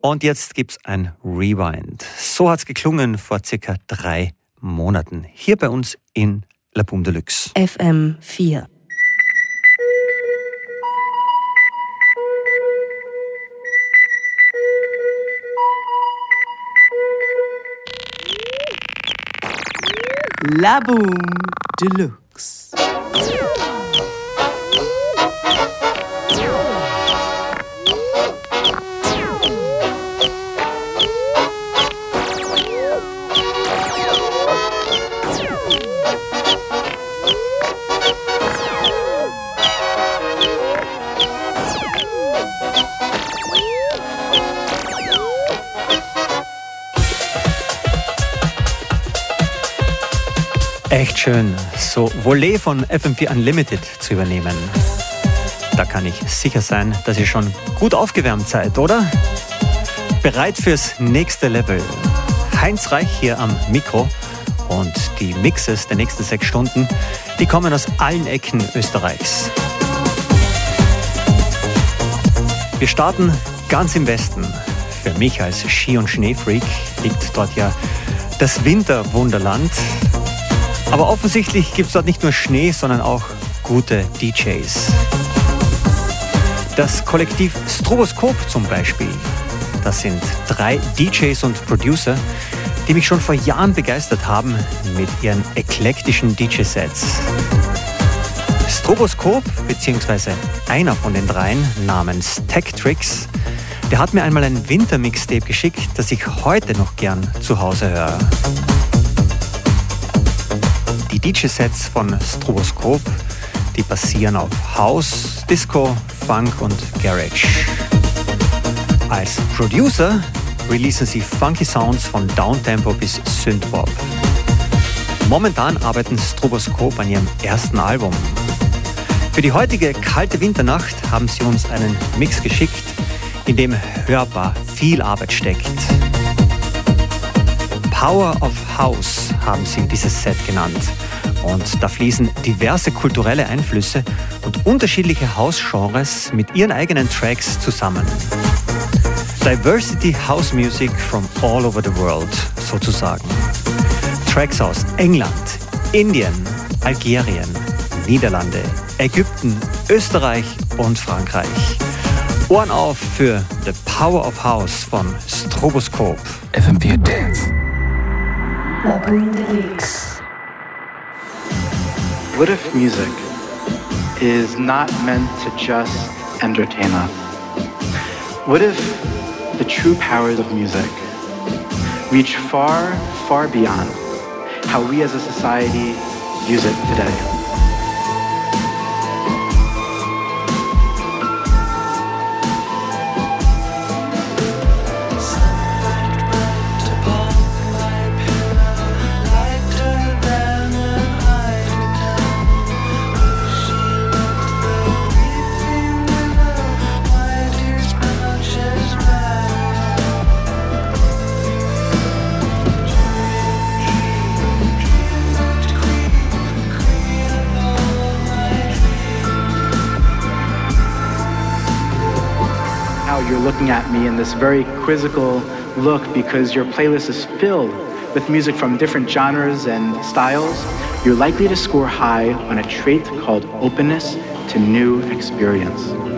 Und jetzt gibt's ein Rewind. So hat's geklungen vor circa drei Monaten. Hier bei uns in La Boom Deluxe. FM 4. La Boom Deluxe. Echt schön, so Volet von FM4 Unlimited zu übernehmen. Da kann ich sicher sein, dass ihr schon gut aufgewärmt seid, oder? Bereit fürs nächste Level. Heinz Reich hier am Mikro und die Mixes der nächsten sechs Stunden, die kommen aus allen Ecken Österreichs. Wir starten ganz im Westen. Für mich als Ski- und Schneefreak liegt dort ja das Winterwunderland. Aber offensichtlich gibt es dort nicht nur Schnee, sondern auch gute DJs. Das Kollektiv Stroboskop zum Beispiel. Das sind drei DJs und Producer, die mich schon vor Jahren begeistert haben mit ihren eklektischen DJ-Sets. Stroboskop, beziehungsweise einer von den dreien namens Tech Tricks, der hat mir einmal ein Wintermixtape geschickt, das ich heute noch gern zu Hause höre. Die DJ-Sets von Stroboskop, die basieren auf House, Disco, Funk und Garage. Als Producer releasen sie funky Sounds von Downtempo bis Synthpop. Momentan arbeiten Stroboskop an ihrem ersten Album. Für die heutige kalte Winternacht haben sie uns einen Mix geschickt, in dem hörbar viel Arbeit steckt. Power of House haben sie dieses Set genannt. Und da fließen diverse kulturelle Einflüsse und unterschiedliche House-Genres mit ihren eigenen Tracks zusammen. Diversity House Music from all over the world, sozusagen. Tracks aus England, Indien, Algerien, Niederlande, Ägypten, Österreich und Frankreich. Ohren auf für The Power of House von Stroboscope. FM4 Dance. What if music is not meant to just entertain us? What if the true powers of music reach far, far beyond how we as a society use it today? Me in this very quizzical look because your playlist is filled with music from different genres and styles, you're likely to score high on a trait called openness to new experience.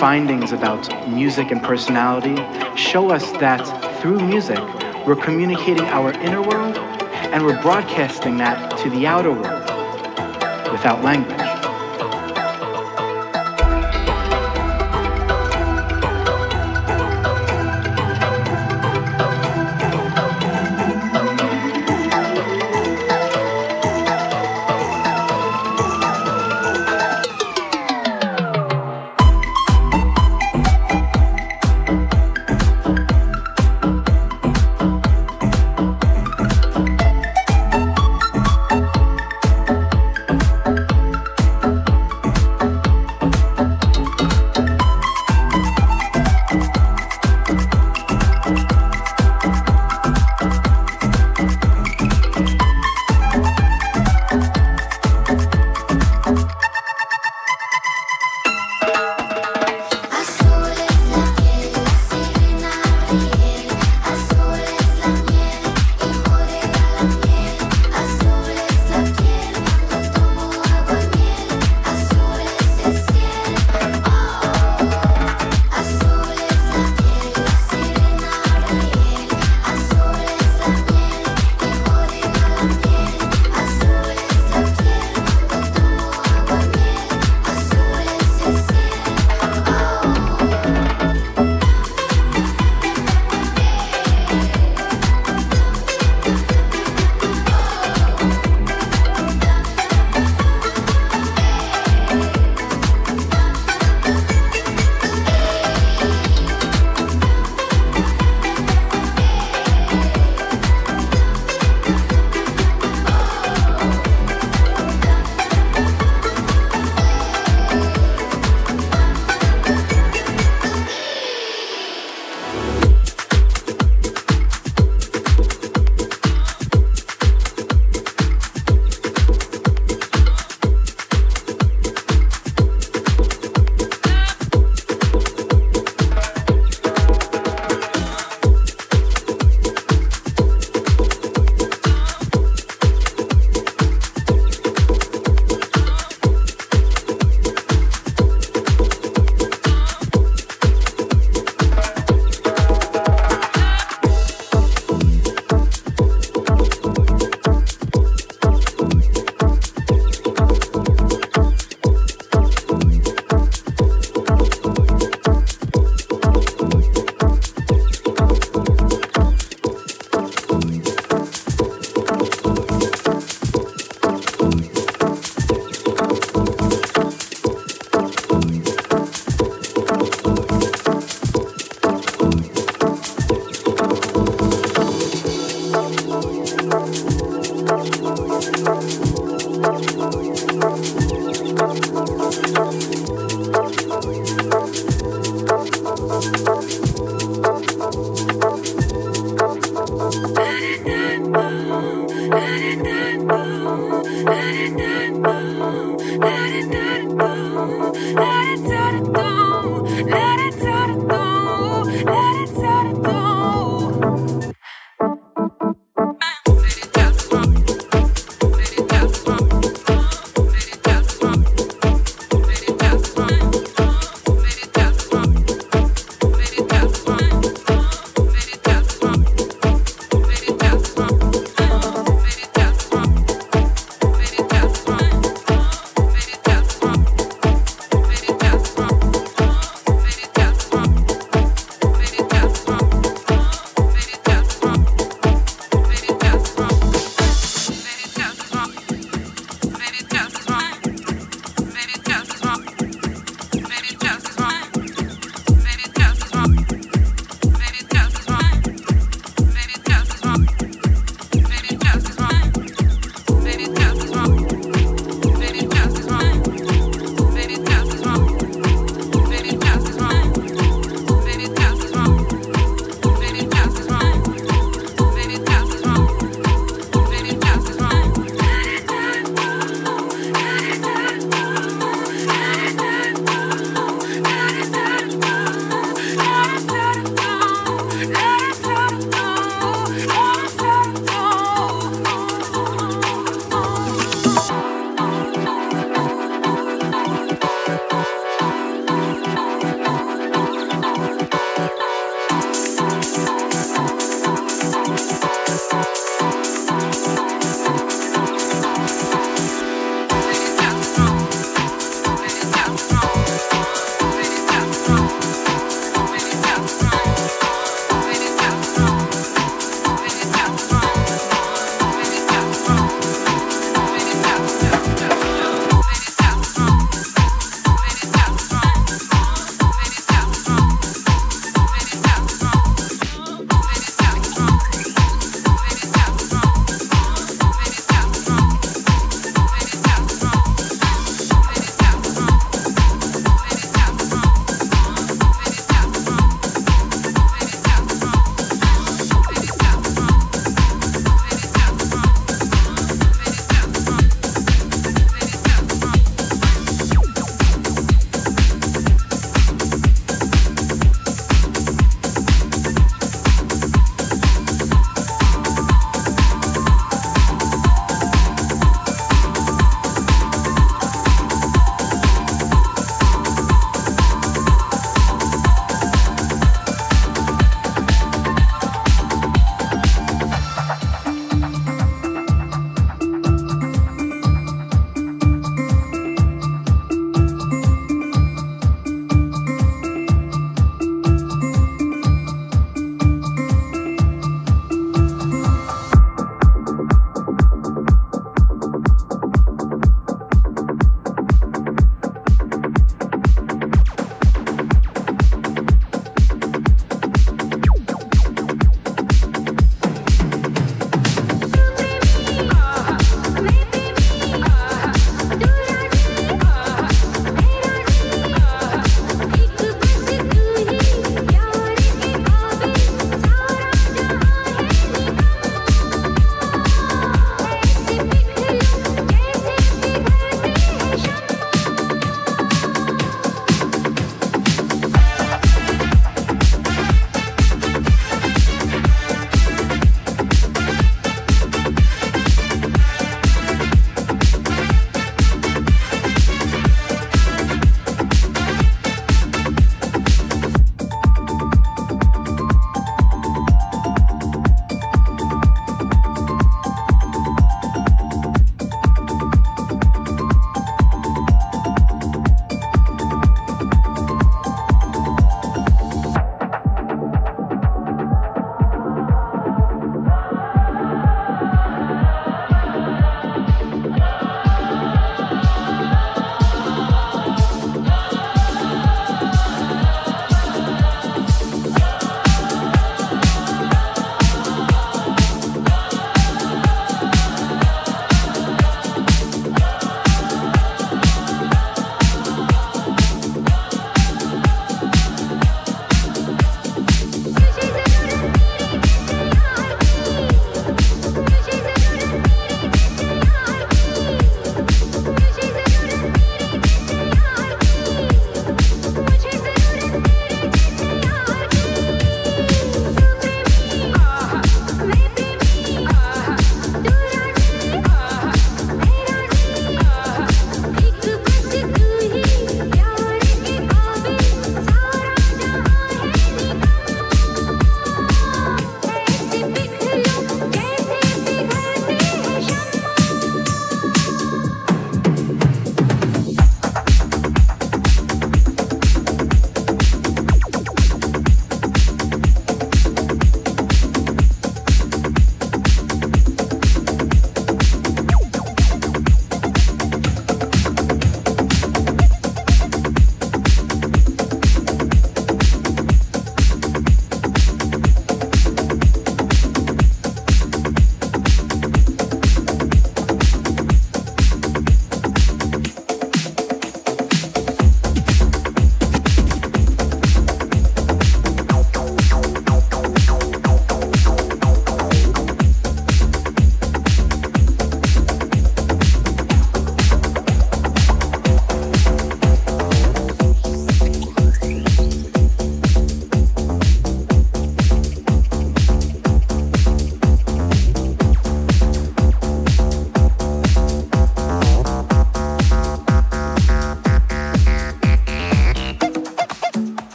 findings about music and personality show us that through music, we're communicating our inner world and we're broadcasting that to the outer world without language.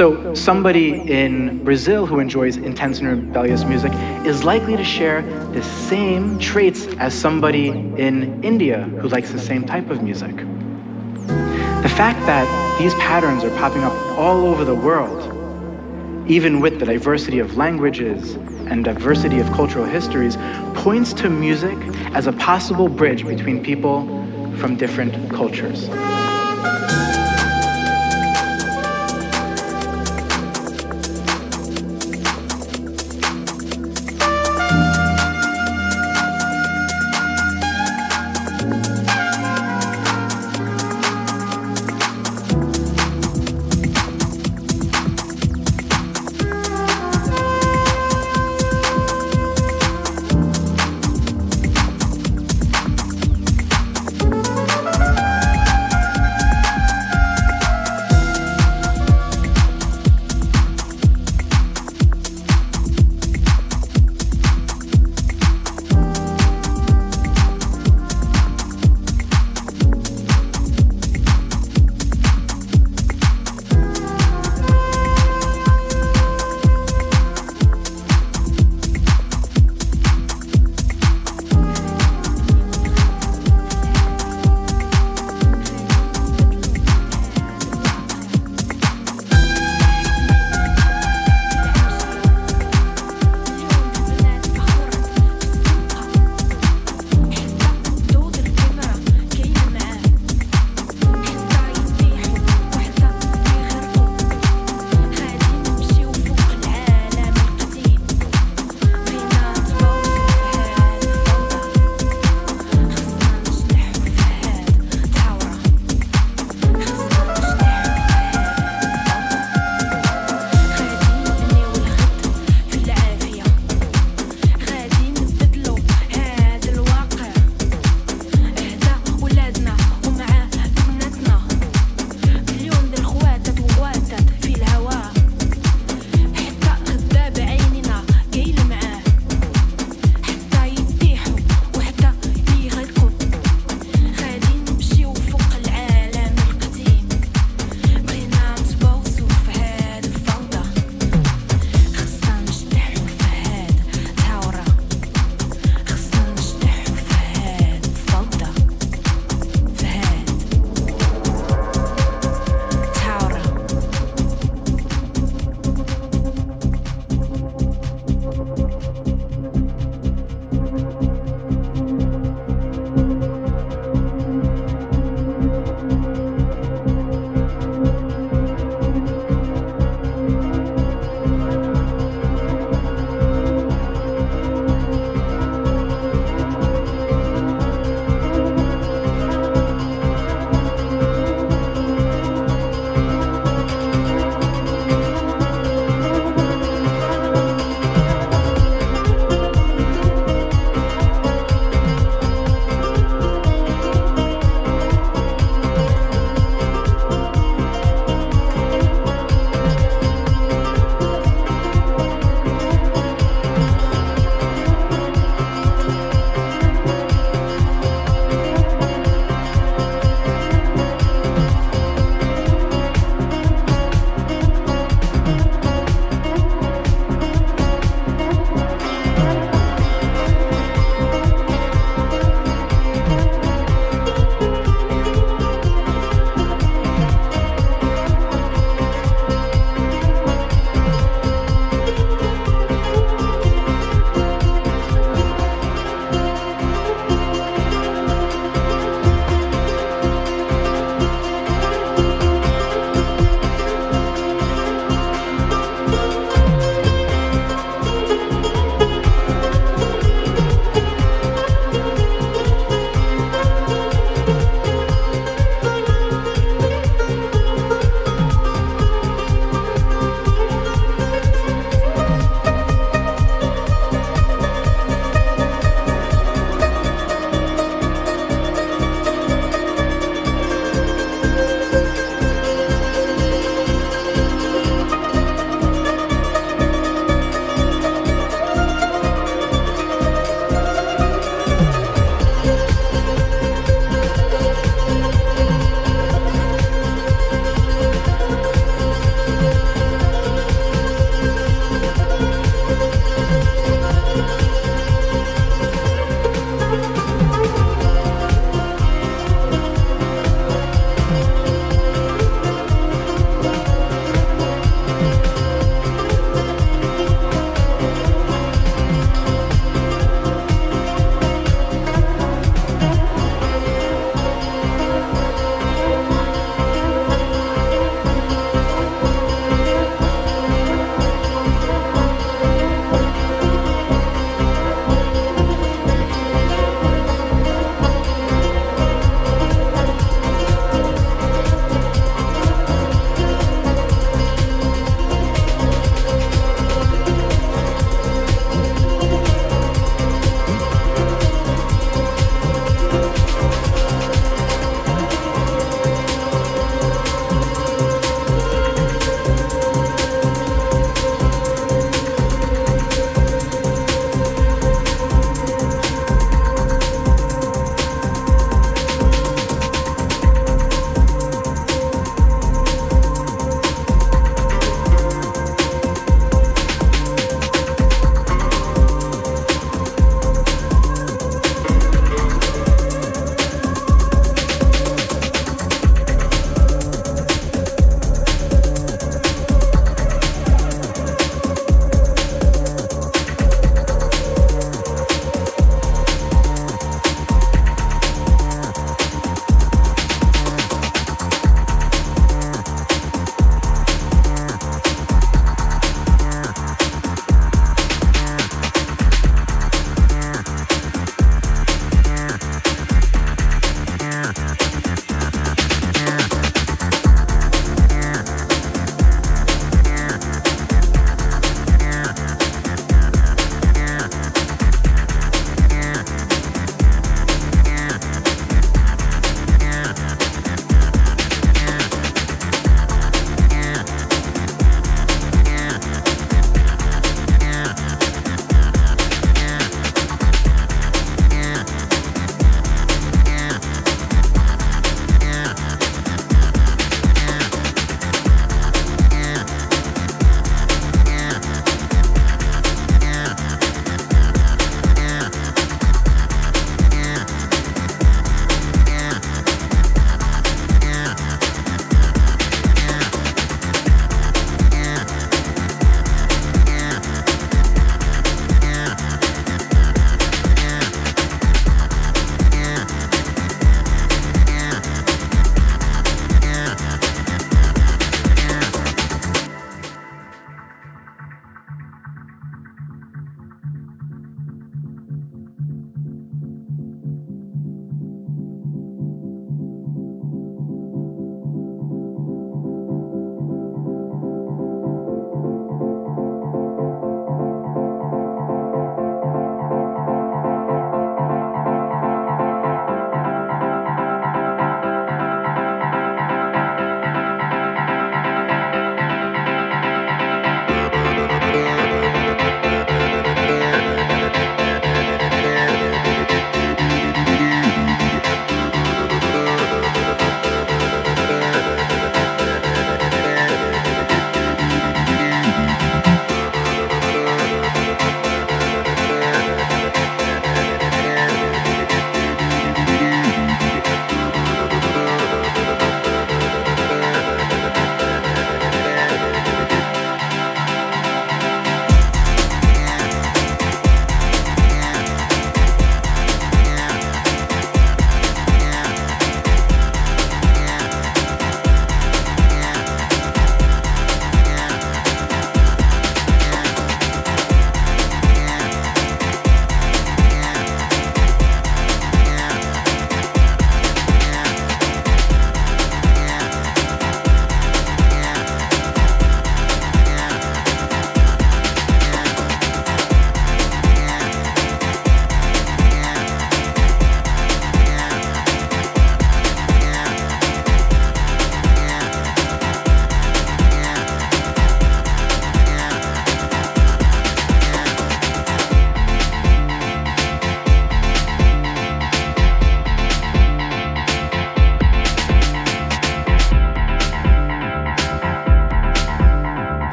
So, somebody in Brazil who enjoys intense and rebellious music is likely to share the same traits as somebody in India who likes the same type of music. The fact that these patterns are popping up all over the world, even with the diversity of languages and diversity of cultural histories, points to music as a possible bridge between people from different cultures.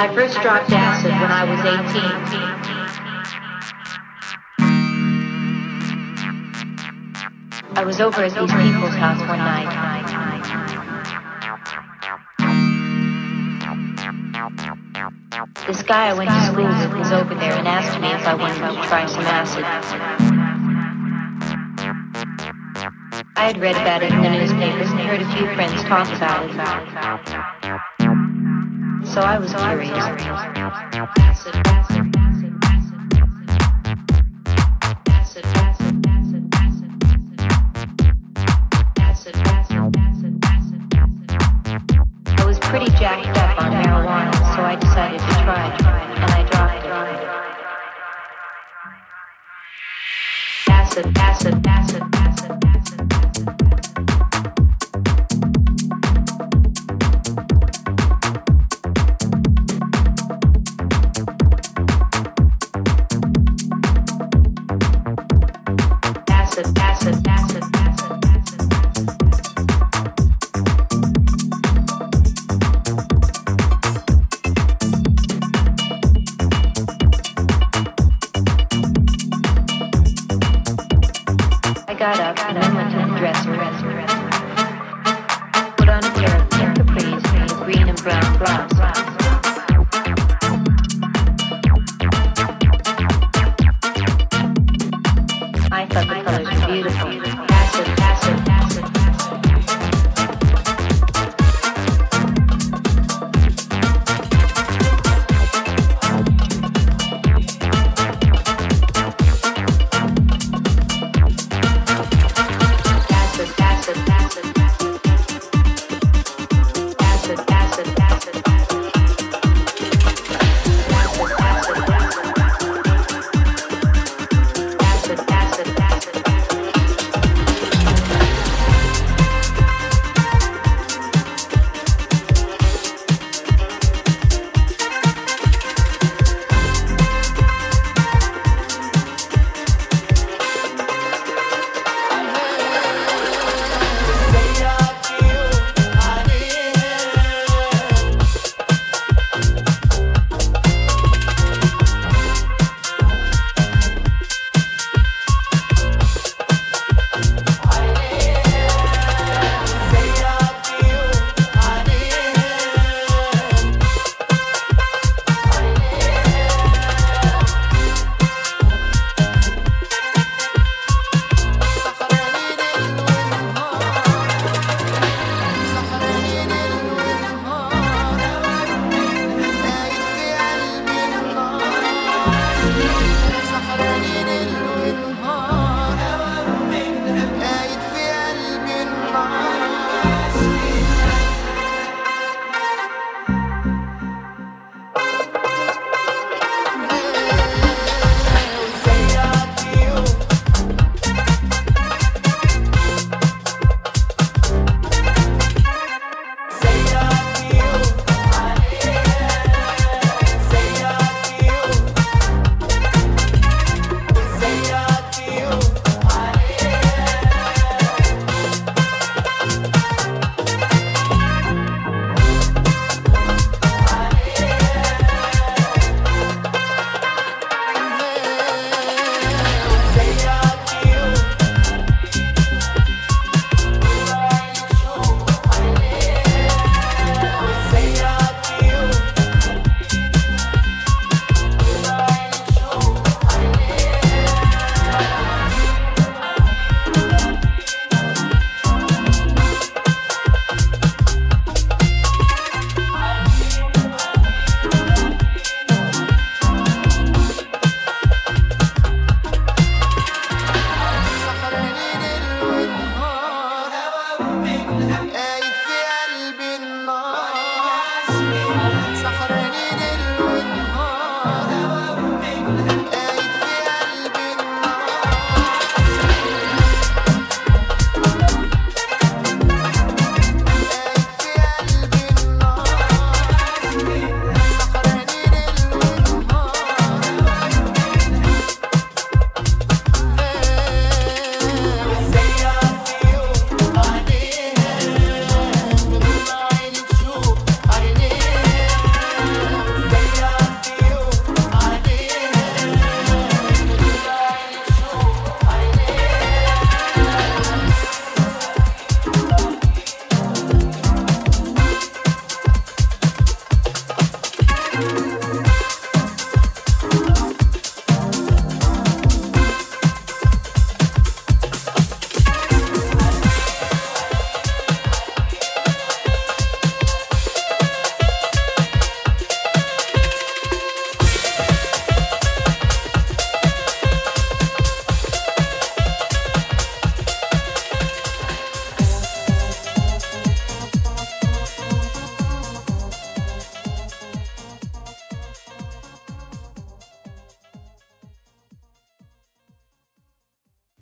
I first dropped acid when I was 18. I was over at these people's house one night. This guy I went to school with was over there and asked me if I wanted to try some acid. I had read about it in the newspapers and heard a few friends talk about it so I was curious. Acid, acid, acid. pretty jacked up on marijuana, so I decided to try it, and I dropped it. Acid, acid, acid.